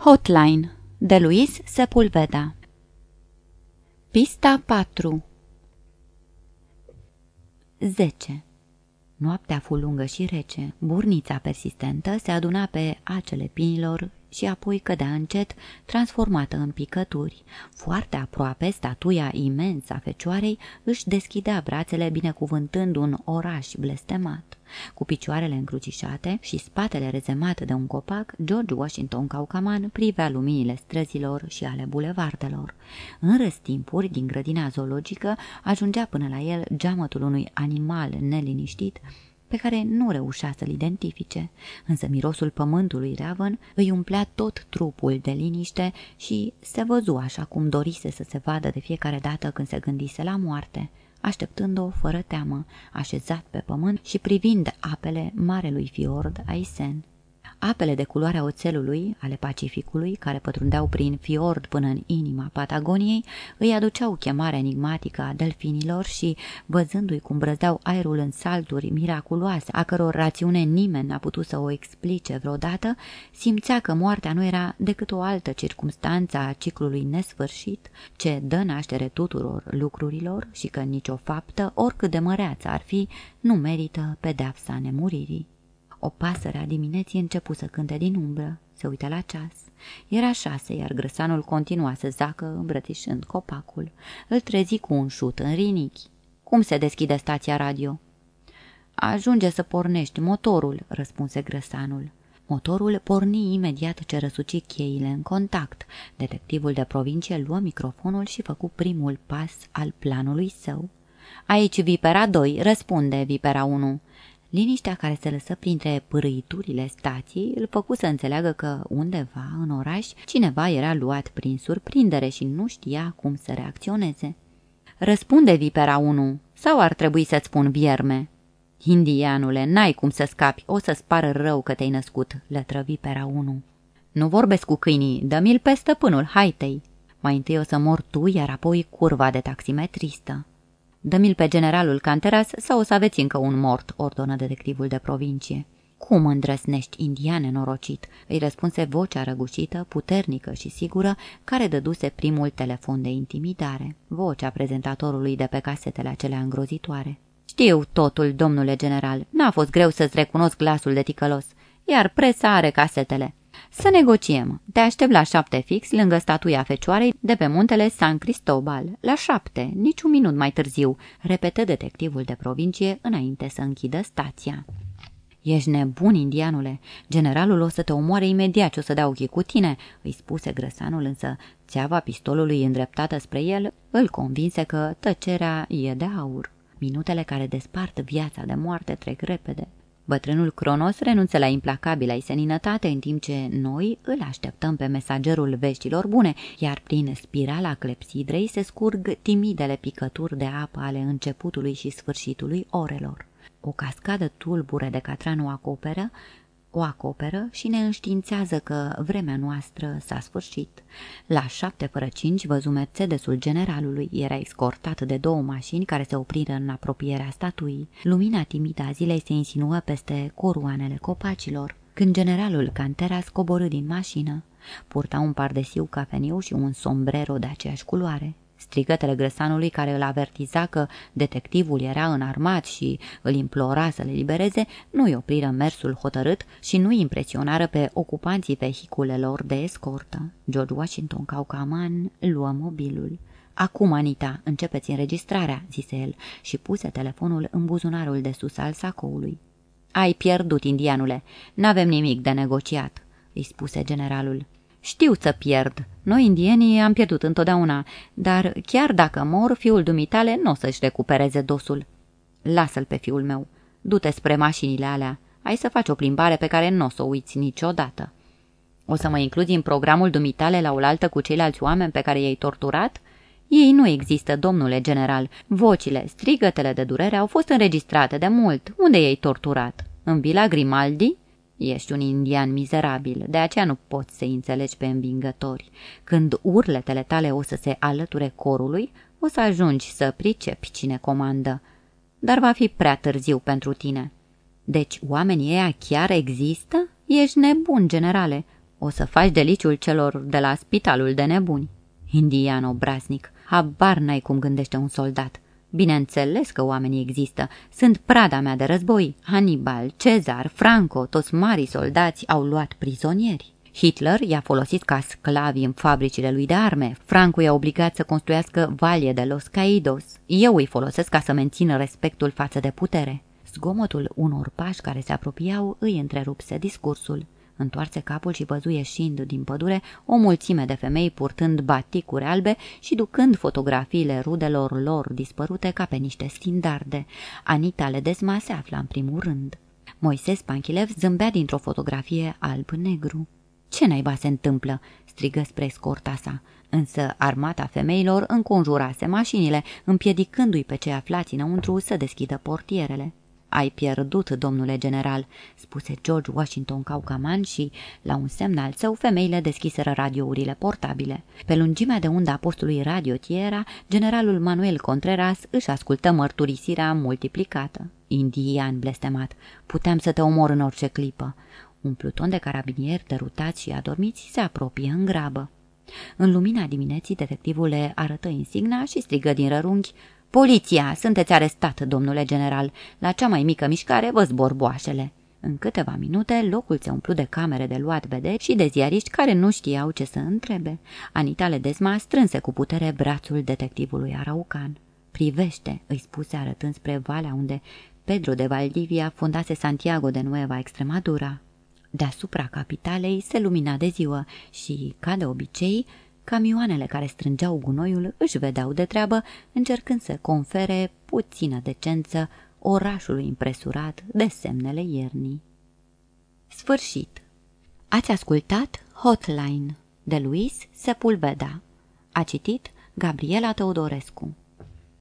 Hotline de Luis Sepulveda Pista 4 10 Noaptea fu lungă și rece. Burnița persistentă se aduna pe acele pinilor și apoi cădea încet, transformată în picături. Foarte aproape, statuia imensă a fecioarei își deschidea brațele binecuvântând un oraș blestemat. Cu picioarele încrucișate și spatele rezemat de un copac, George Washington Caucaman privea luminile străzilor și ale bulevardelor. În răstimpuri, din grădina zoologică, ajungea până la el geamătul unui animal neliniștit, pe care nu reușea să-l identifice, însă mirosul pământului Raven îi umplea tot trupul de liniște și se văzu așa cum dorise să se vadă de fiecare dată când se gândise la moarte, așteptând-o fără teamă, așezat pe pământ și privind apele marelui fiord Aisen. Apele de culoarea oțelului ale Pacificului, care pătrundeau prin fiord până în inima Patagoniei, îi aduceau chemarea enigmatică a delfinilor și, văzându-i cum brăzeau aerul în salturi miraculoase, a căror rațiune nimeni n-a putut să o explice vreodată, simțea că moartea nu era decât o altă circumstanță a ciclului nesfârșit, ce dă naștere tuturor lucrurilor și că nicio faptă, oricât de măreață ar fi, nu merită pedeapsa nemuririi. O pasăre a dimineții începu să cânte din umbră, se uită la ceas. Era șase, iar grăsanul continua să zacă îmbrățișând copacul. Îl trezi cu un șut în rinichi. Cum se deschide stația radio?" Ajunge să pornești motorul," răspunse grăsanul. Motorul porni imediat ce răsuci cheile în contact. Detectivul de provincie luă microfonul și făcu primul pas al planului său. Aici Vipera 2, răspunde Vipera 1. Liniștea care se lăsă printre pârâiturile stației îl făcu să înțeleagă că undeva în oraș cineva era luat prin surprindere și nu știa cum să reacționeze. Răspunde Vipera 1, sau ar trebui să-ți spun vierme? Indianule, n-ai cum să scapi, o să-ți pară rău că te-ai născut, lătră Vipera 1. Nu vorbesc cu câinii, dă-mi-l pe stăpânul, haitei. Mai întâi o să mor tu, iar apoi curva de taximetristă. Dă-mi-l pe generalul Canteras sau o să aveți încă un mort, ordonă detectivul de provincie. Cum îndrăsnești, indian norocit?" îi răspunse vocea răgușită, puternică și sigură, care dăduse primul telefon de intimidare, vocea prezentatorului de pe casetele acelea îngrozitoare. Știu totul, domnule general, n-a fost greu să-ți recunosc glasul de ticălos, iar presa are casetele. Să negociem. Te aștept la șapte fix, lângă statuia fecioarei de pe muntele San Cristobal. La șapte, niciun minut mai târziu, repetă detectivul de provincie înainte să închidă stația. Ești nebun, indianule. Generalul o să te omoare imediat ce o să dea ochii cu tine, îi spuse grăsanul, însă țeava pistolului îndreptată spre el îl convinse că tăcerea e de aur. Minutele care despart viața de moarte trec repede. Bătrânul Cronos renunță la implacabilă seninătate în timp ce noi îl așteptăm pe mesagerul veștilor bune, iar prin spirala clepsidrei se scurg timidele picături de apă ale începutului și sfârșitului orelor. O cascadă tulbure de catran o acoperă, o acoperă și ne înștiințează că vremea noastră s-a sfârșit. La șapte fără cinci văzu Mercedesul generalului. Era escortat de două mașini care se opriră în apropierea statuii. Lumina timidă a zilei se insinuă peste coroanele copacilor. Când generalul Cantera scoborâ din mașină, purta un pardesiu cafeniu și un sombrero de aceeași culoare. Strigătele grăsanului care îl avertiza că detectivul era înarmat și îl implora să le libereze, nu-i opriră mersul hotărât și nu impresionară pe ocupanții vehiculelor de escortă. George Washington Caucaman luă mobilul. Acum, Anita, începeți înregistrarea," zise el și puse telefonul în buzunarul de sus al sacoului. Ai pierdut, indianule. N-avem nimic de negociat," îi spuse generalul. Știu să pierd. Noi, indienii, am pierdut întotdeauna, dar chiar dacă mor, fiul dumitale nu o să-și recupereze dosul. Lasă-l pe fiul meu. Du-te spre mașinile alea. Ai să faci o plimbare pe care nu o să o uiți niciodată. O să mă includi în programul dumitale la oaltă cu ceilalți oameni pe care i-ai torturat? Ei nu există, domnule general. Vocile, strigătele de durere au fost înregistrate de mult. Unde i-ai torturat? În vila Grimaldi? Ești un indian mizerabil, de aceea nu poți să înțelegi pe învingători. Când urletele tale o să se alăture corului, o să ajungi să pricepi cine comandă. Dar va fi prea târziu pentru tine. Deci oamenii ăia chiar există? Ești nebun, generale. O să faci deliciul celor de la spitalul de nebuni. Indian obraznic, habar n-ai cum gândește un soldat. Bineînțeles că oamenii există. Sunt prada mea de război. Hannibal, Cezar, Franco, toți mari soldați au luat prizonieri. Hitler i-a folosit ca sclavi în fabricile lui de arme. Franco i-a obligat să construiască Valle de los Caídos. Eu îi folosesc ca să mențină respectul față de putere. Zgomotul unor pași care se apropiau îi întrerupse discursul. Întoarse capul și văzu ieșind din pădure o mulțime de femei purtând baticuri albe și ducând fotografiile rudelor lor dispărute ca pe niște standarde. Anita Ledesma se afla în primul rând. Moises Panchilev zâmbea dintr-o fotografie alb-negru. Ce naiba se întâmplă?" strigă spre scorta sa. Însă armata femeilor înconjurase mașinile, împiedicându-i pe cei aflați înăuntru să deschidă portierele. Ai pierdut, domnule general," spuse George Washington Caucaman și, la un semn al său, femeile deschiseră radiourile portabile. Pe lungimea de unda postului Radio Tierra, generalul Manuel Contreras își ascultă mărturisirea multiplicată. Indian blestemat, puteam să te omor în orice clipă. Un pluton de carabinieri derutați și adormiți se apropie în grabă. În lumina dimineții, detectivul le arătă insigna și strigă din rărunghi, Poliția! Sunteți arestat, domnule general. La cea mai mică mișcare vă zbor boașele." În câteva minute, locul se umplu de camere de luat vederi și de ziariști care nu știau ce să întrebe. Anita Ledesma strânse cu putere brațul detectivului Araucan. Privește, îi spuse arătând spre valea unde Pedro de Valdivia fundase Santiago de Nueva Extremadura. Deasupra capitalei se lumina de ziua și, ca de obicei, camioanele care strângeau gunoiul își vedeau de treabă, încercând să confere puțină decență orașului impresurat de semnele iernii. Sfârșit. Ați ascultat Hotline de Luis Sepulveda. A citit Gabriela Teodorescu